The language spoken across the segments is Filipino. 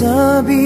nagsasabing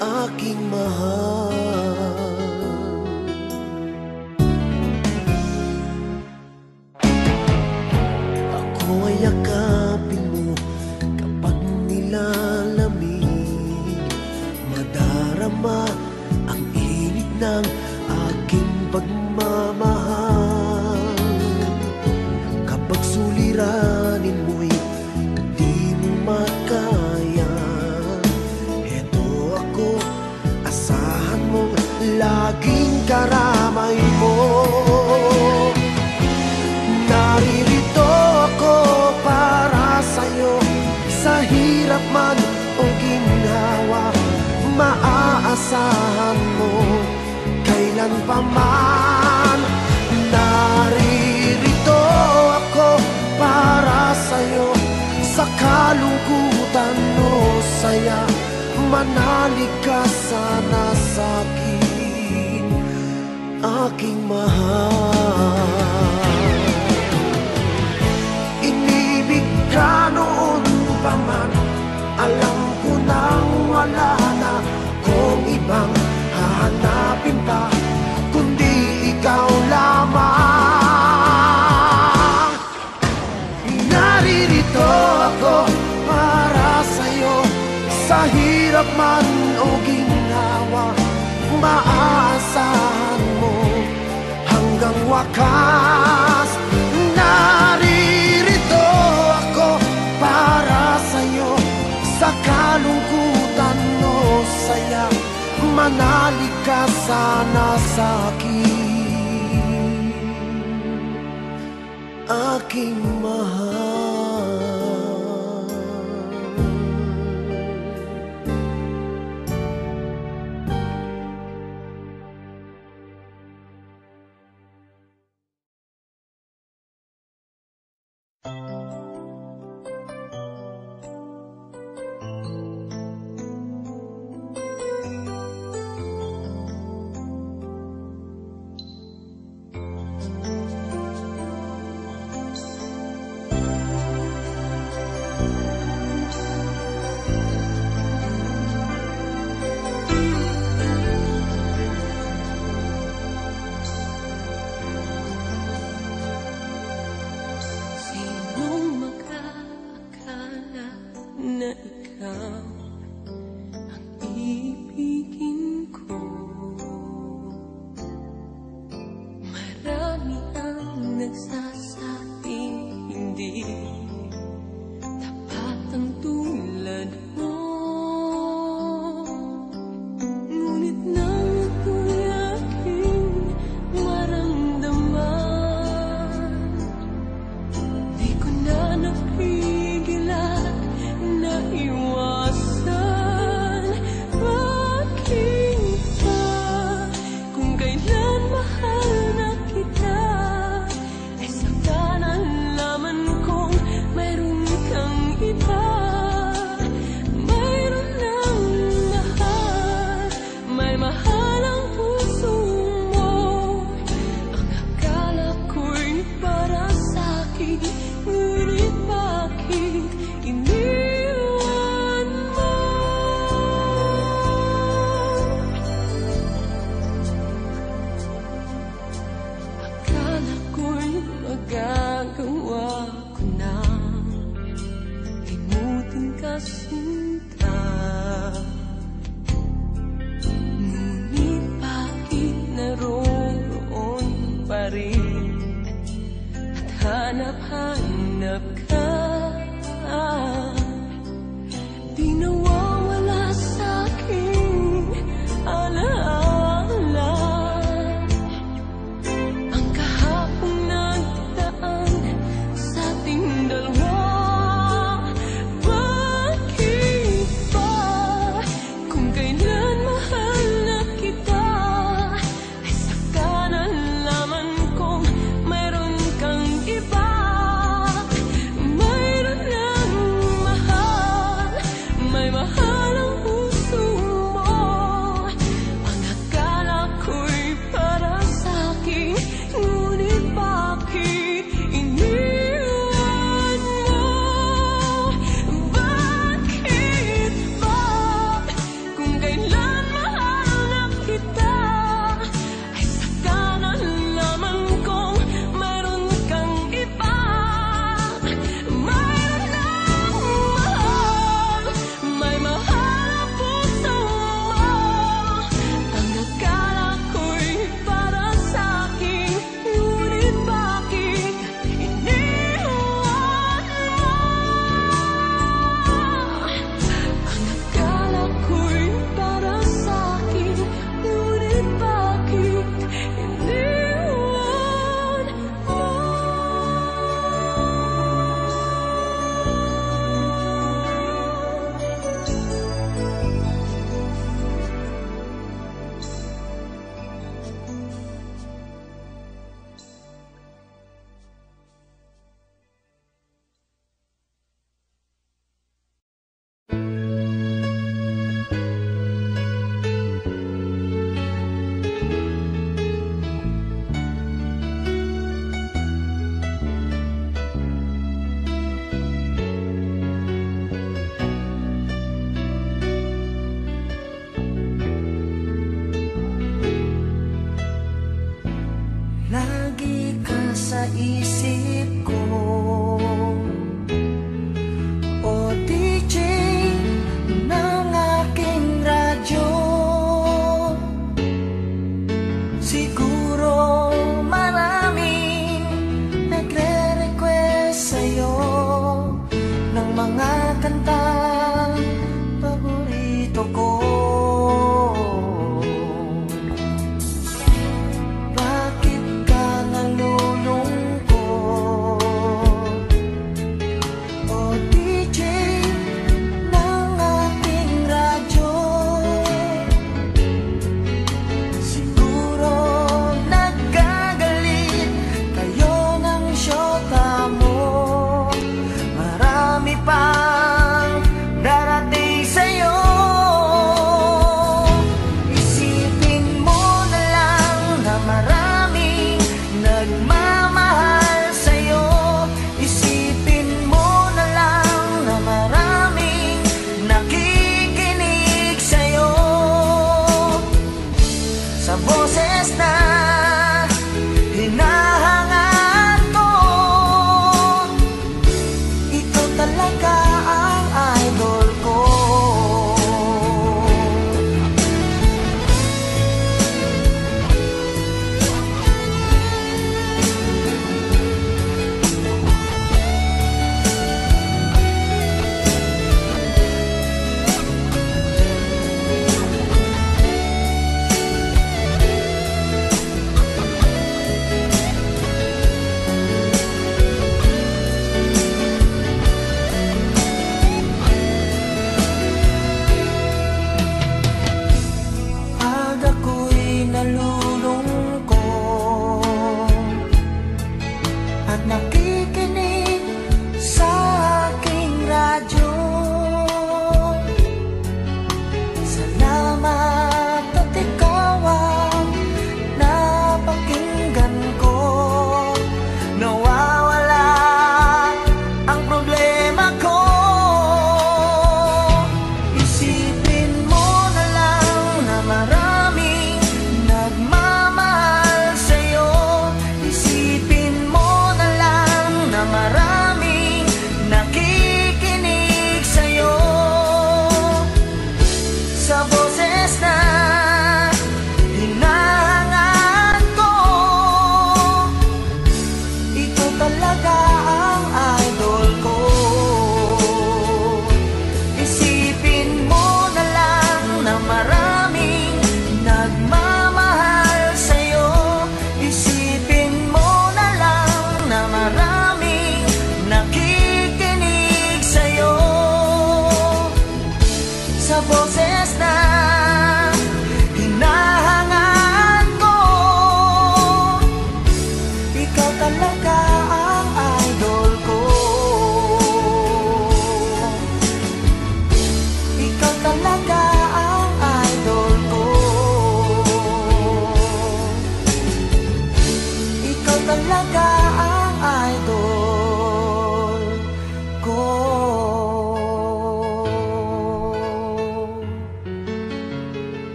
Aking mahal nagsasabing hindi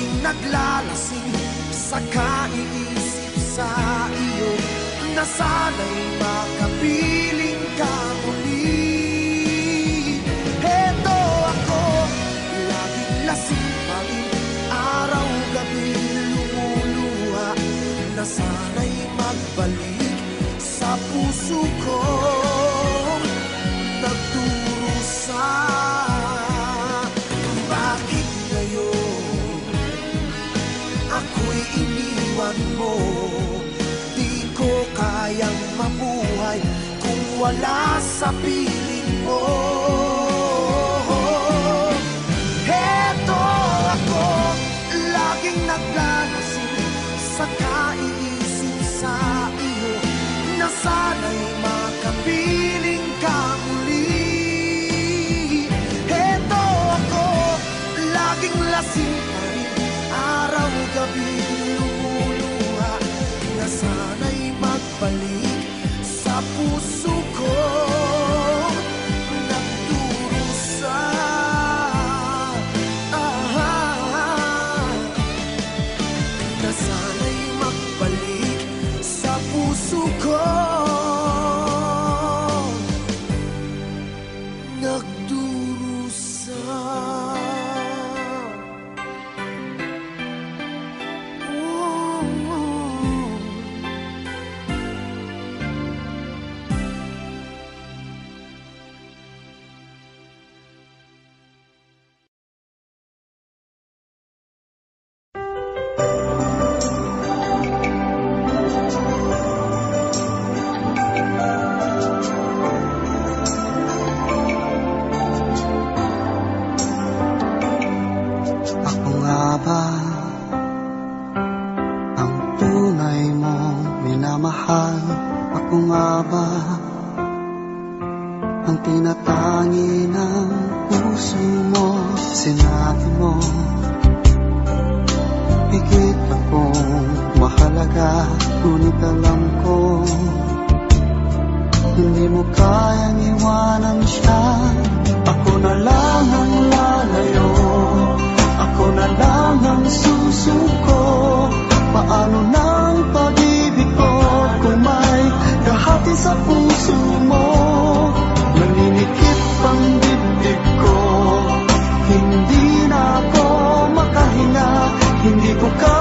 laging naglalasing Sa kaiisip sa iyo Na sana'y makapiling ka muli. Heto ako, laging lasing pa rin Araw-gabi lumuluha Na sana'y magbalik sa puso ko. mula sa piling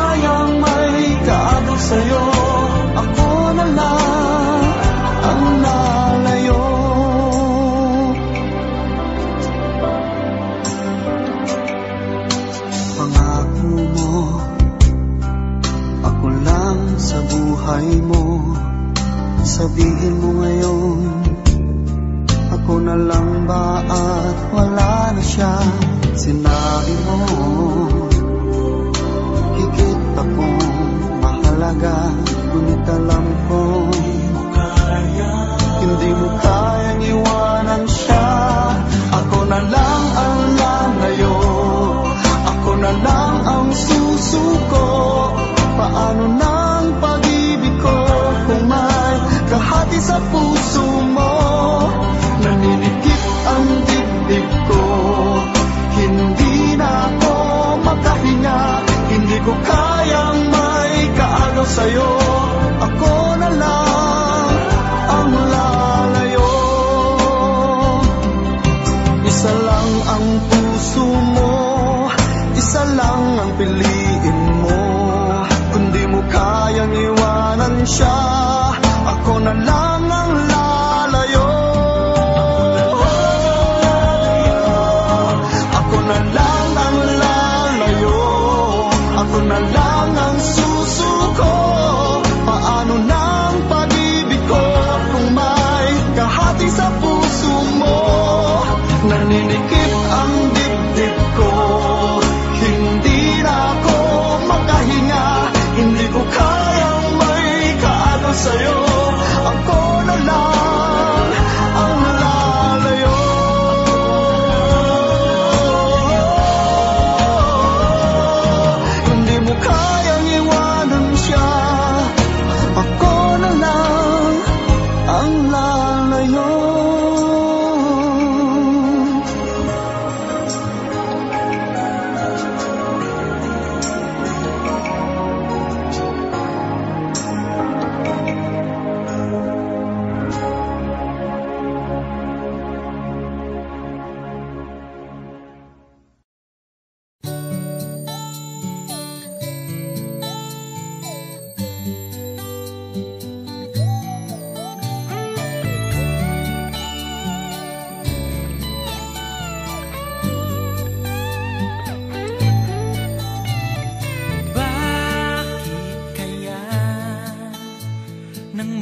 kayang may kaabot sa'yo. Ako na lang ang nalayo. Pangako mo Ako lang sa buhay mo. Sabihin mo ngayon Ako na lang ba at wala na siya? Sinabi mo bunyi talam sa'yo.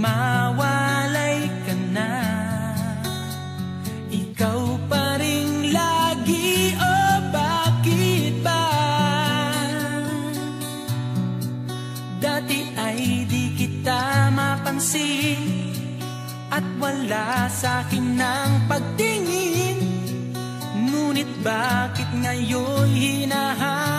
mawalay ka na. Ikaw pa lagi o Dati ay di kita mapansin At wala sa akin ng pagtingin. Ngunit bakit ngayon hinahanap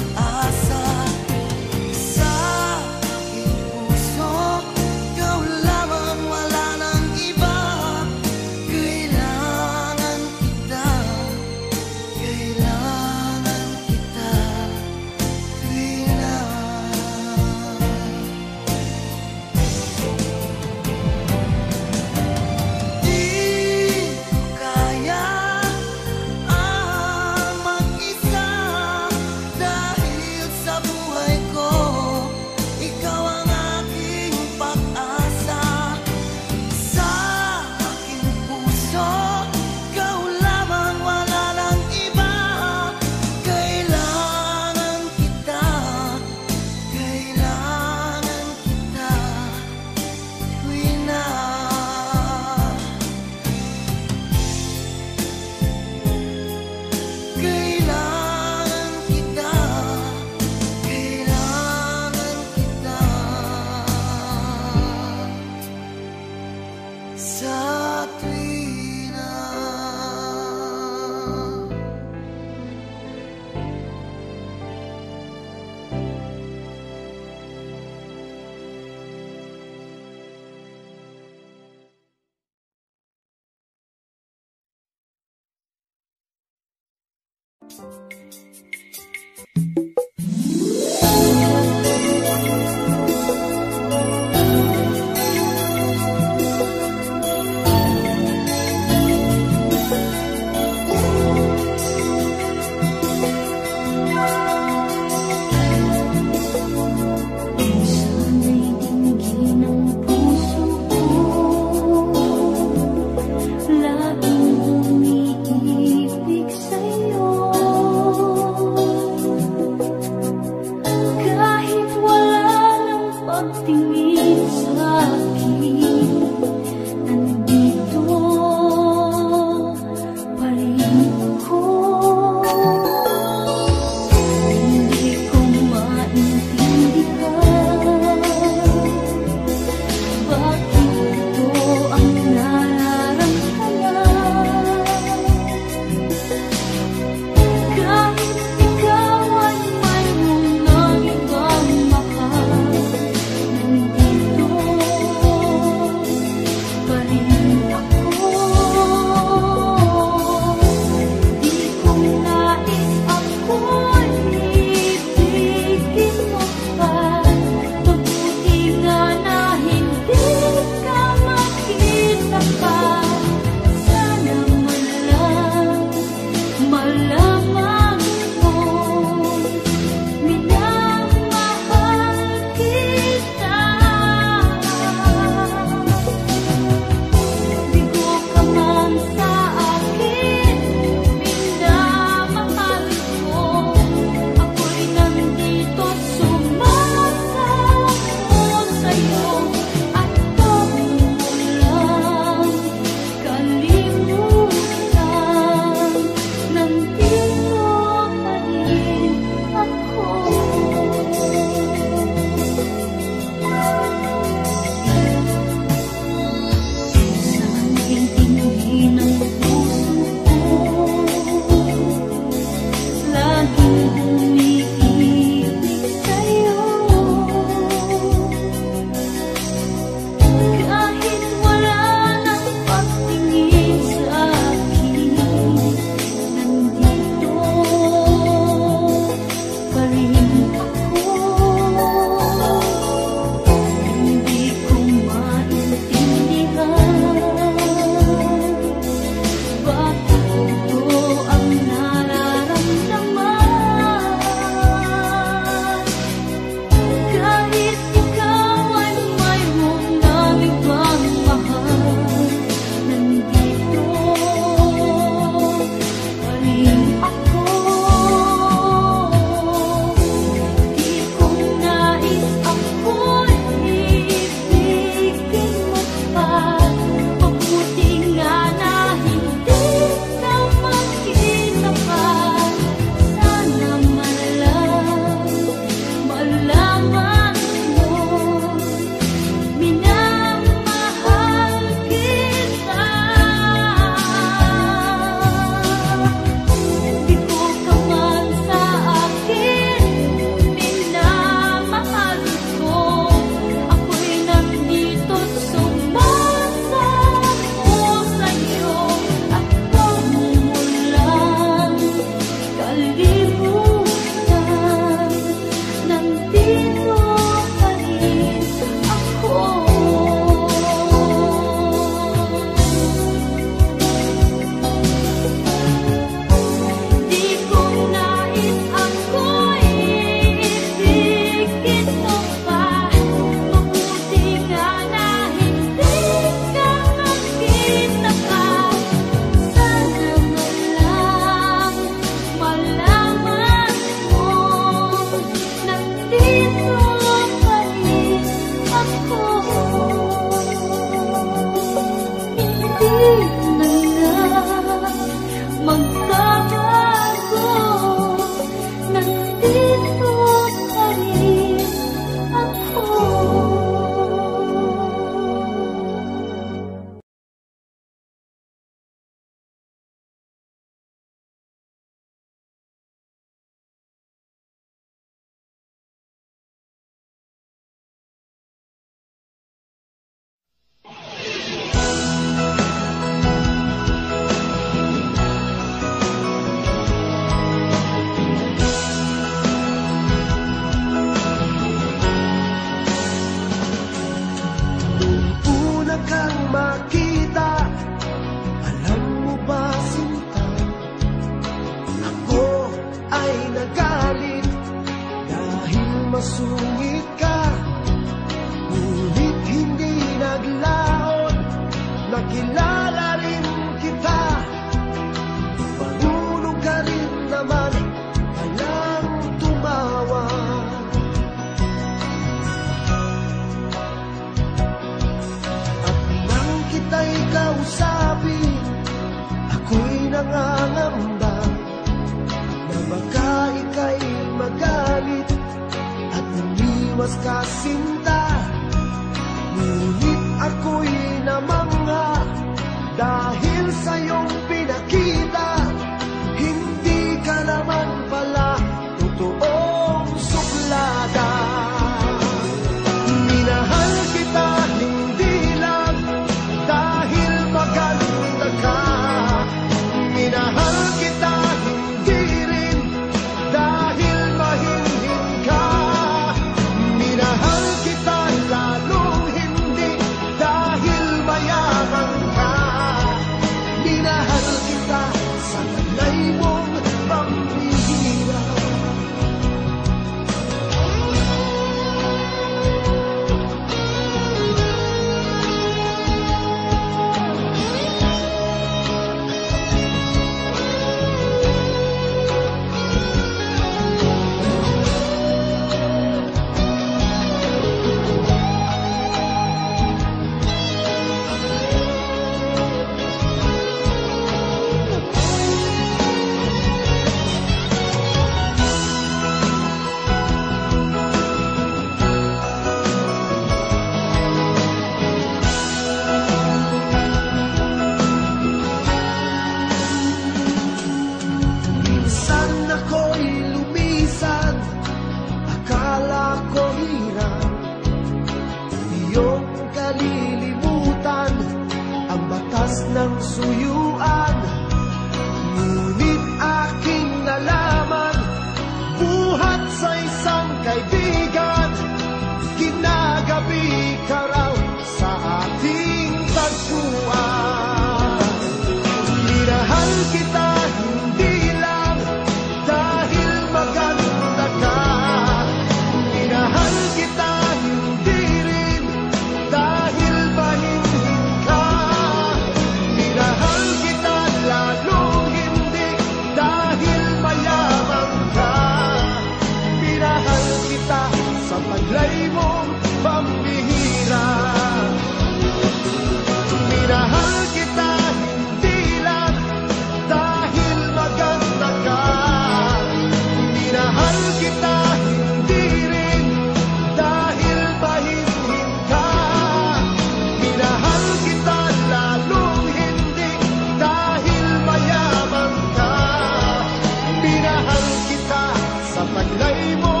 Sounds like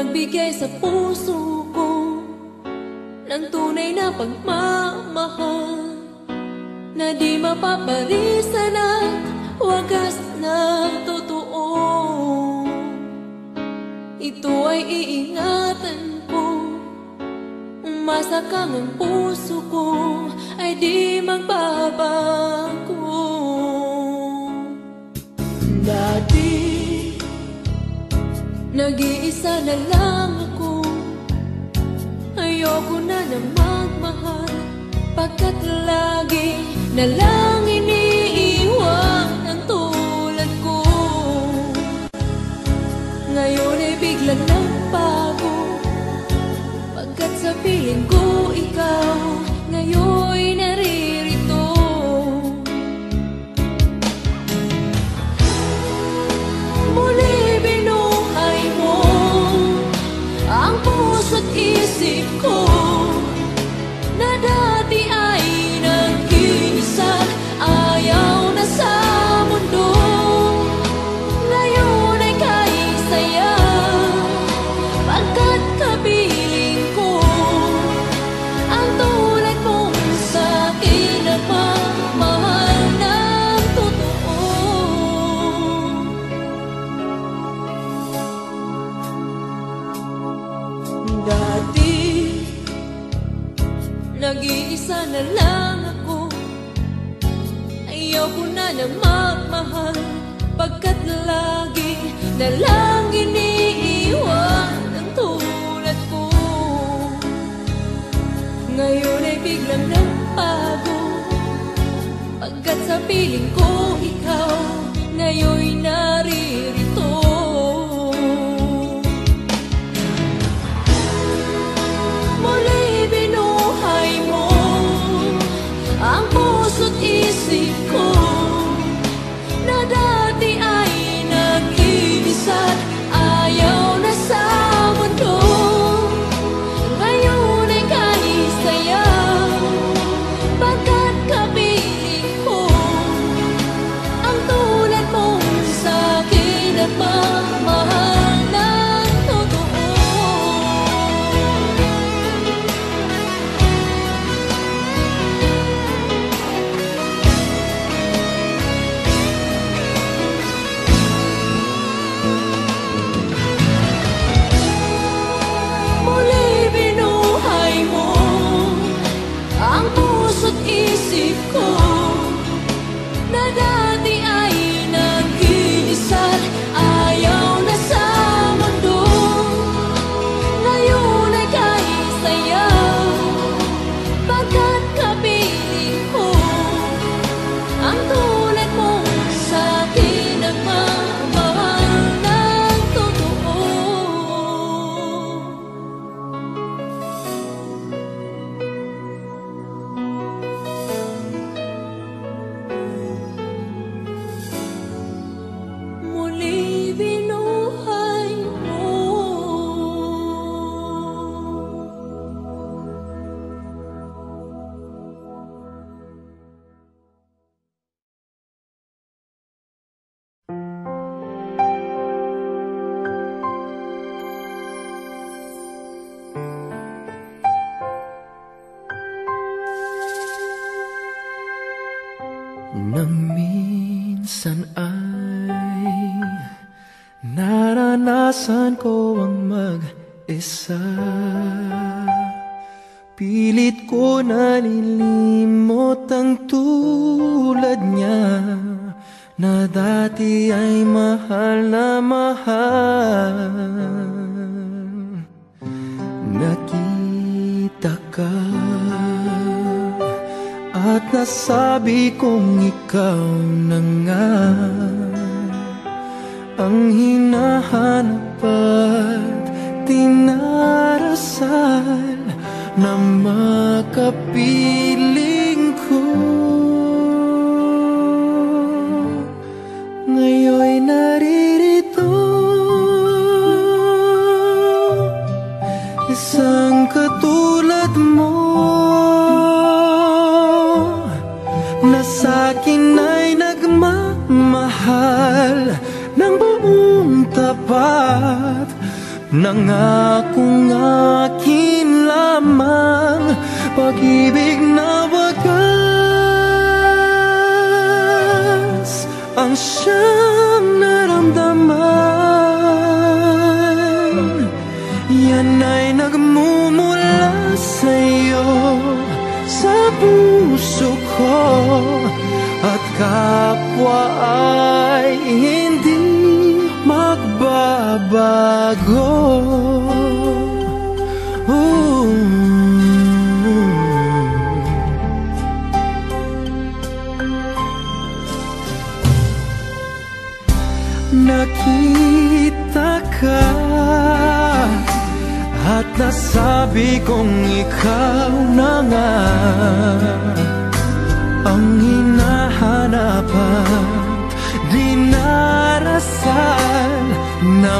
nagbigay sa puso ko ng tunay na pagmamahal na di mapaparisan at wagas na totoo. Ito ay iingatan ko, umasa kang ang puso ko ay di magbabago. Nag-iisa na lang ako. Ayoko na na magmahal. Pagkat lagi na lang iniiwan Ang tulad ko. Ngayon ay bigla ng bago. Pagkat sabihin ko ikaw Ngayon na lang iniiwan ko. Ngayon ay biglang nagbago. Pagkat sa piling ko ikaw Ngayon'y naririto Nakita ka At nasabi kong ikaw na nga. Ang hinahanap at tinarasal Na makapiling tapat Nangakong akin lamang Pag-ibig na wagas Ang siyang naramdaman. Yan ay nagmumula sa'yo Sa puso ko At kapwa ay magbabago Ooh. Nakita ka At nasabi kong ikaw na nga Ang hinahanap at dinarasal Na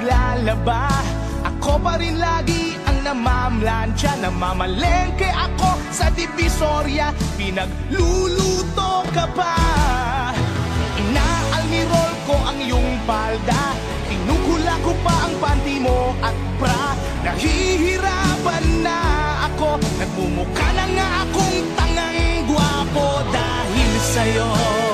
naglalaba. Ako pa rin lagi ang namamlansya Namamalengke ako sa divisorya. Pinagluluto ka pa. Inaalmirol ko ang iyong palda. Tinukula ko pa ang panty mo at bra. Nahihirapan na ako. Nagmumukha na nga akong tangang gwapo dahil sa'yo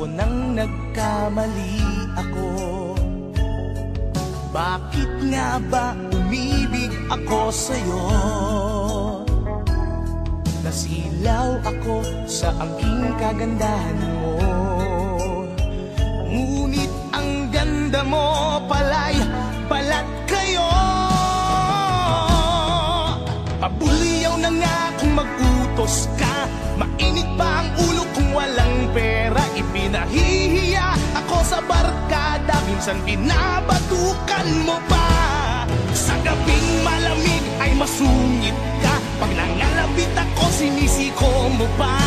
ko nang nagkamali ako. Bakit nga ba umibig ako sa'yo? Nasilaw ako sa angking kagandahan mo. Ngunit ang ganda mo pala'y balat kayo. Pabuliyaw na nga kung mag-utos ka. Mainit pa ang ulo kung walang pera Ipinahihiya ako sa barkada Minsan binabatukan mo pa. Sa gabing malamig ay masungit ka Pag nangalabit ako sinisiko mo pa.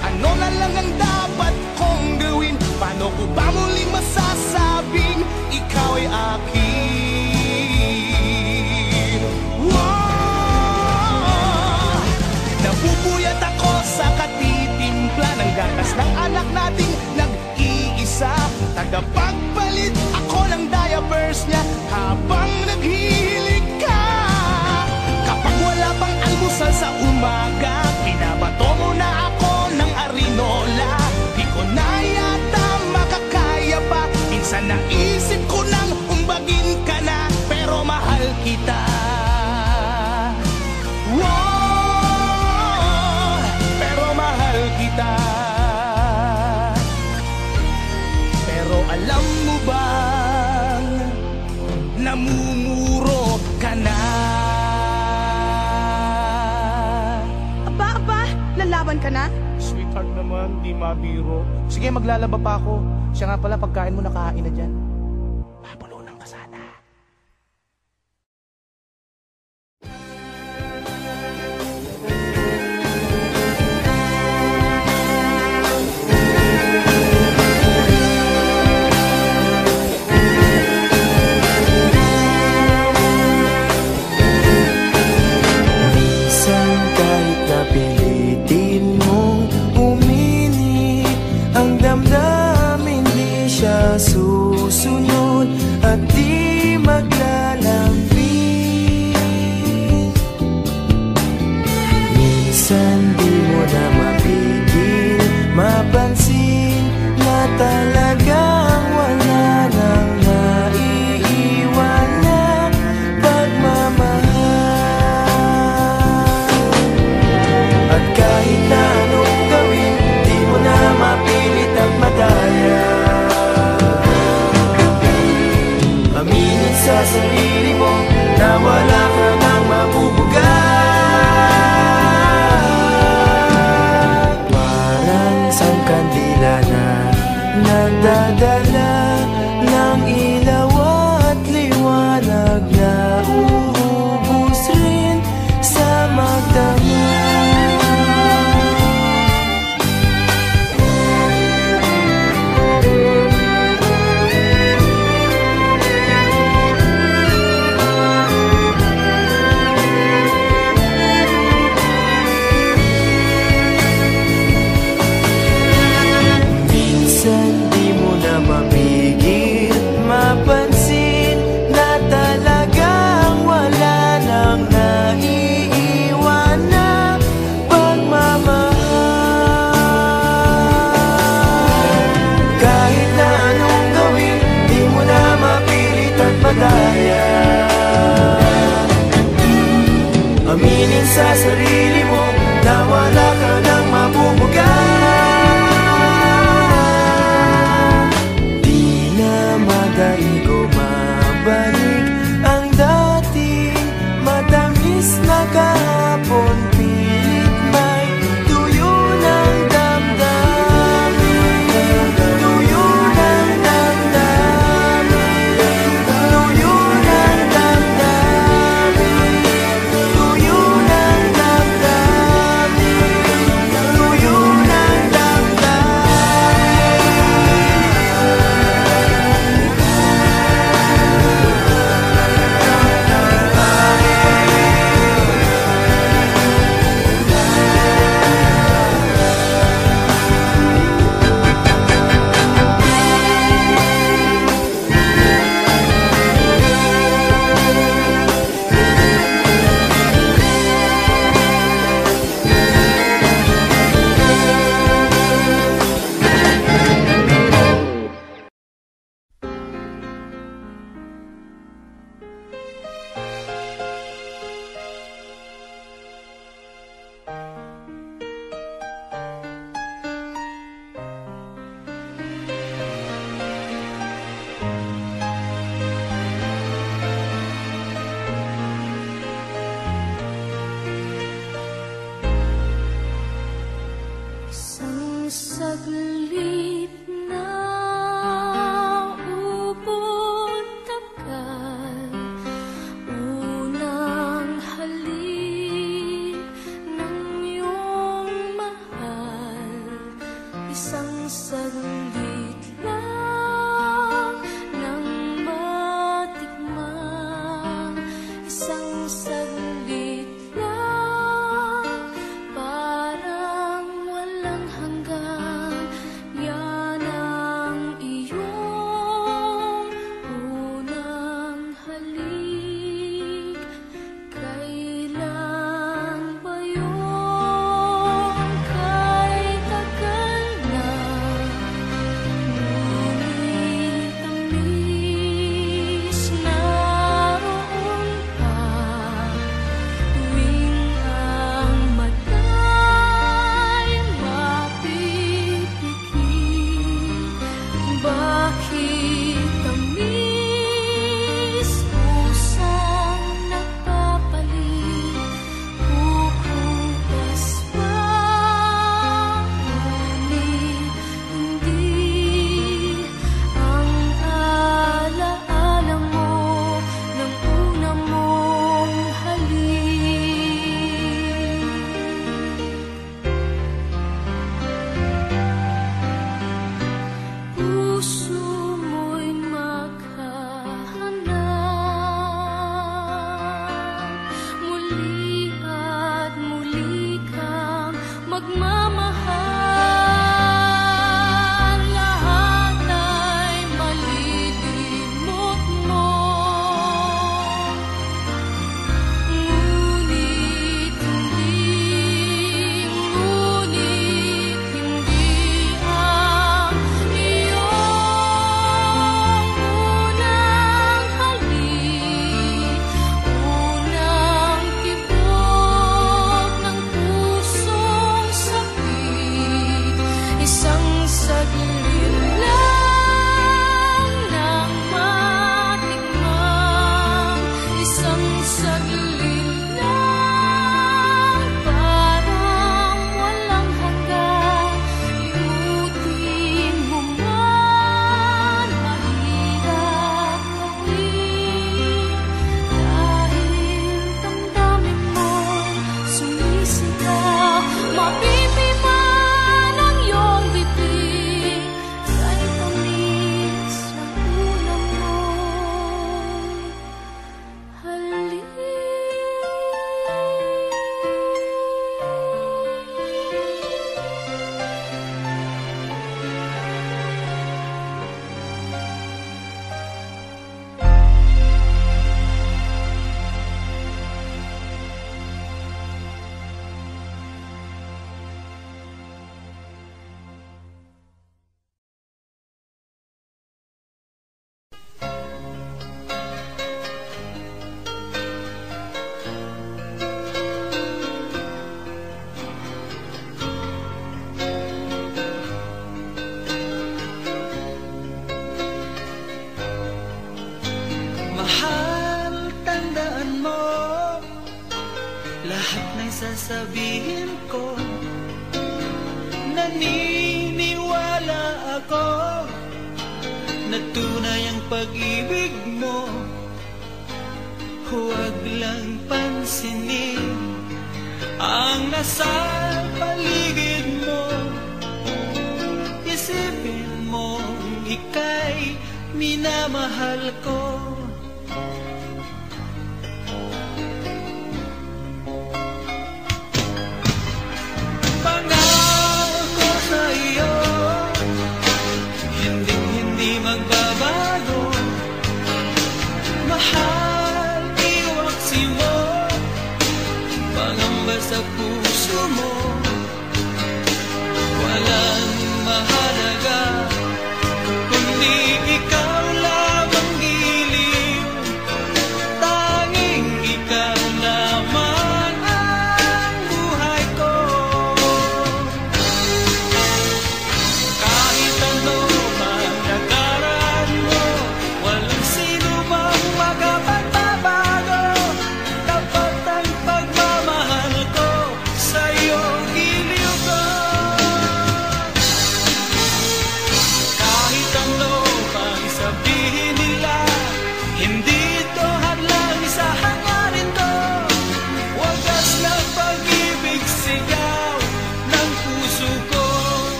Ano na lang ang dapat kong gawin? Paano ko ba muling masasabing Ikaw ay akin? Wow! Napupuyat ako sa katitimpla ng gatas ng anak nating isa. Tagapagpalit ako ng diapers niya. Habang naghihilig ka Kapag wala pang almusal sa umaga Pinabato mo na ako ng arinola. Di ko na yata makakaya pa. Minsan naisip ko nang humbagin ka na Pero mahal kita. ka na? Sweetheart naman, di mabiro. Sige, maglalaba pa ako. Siya nga pala, pagkain mo, nakahain na dyan.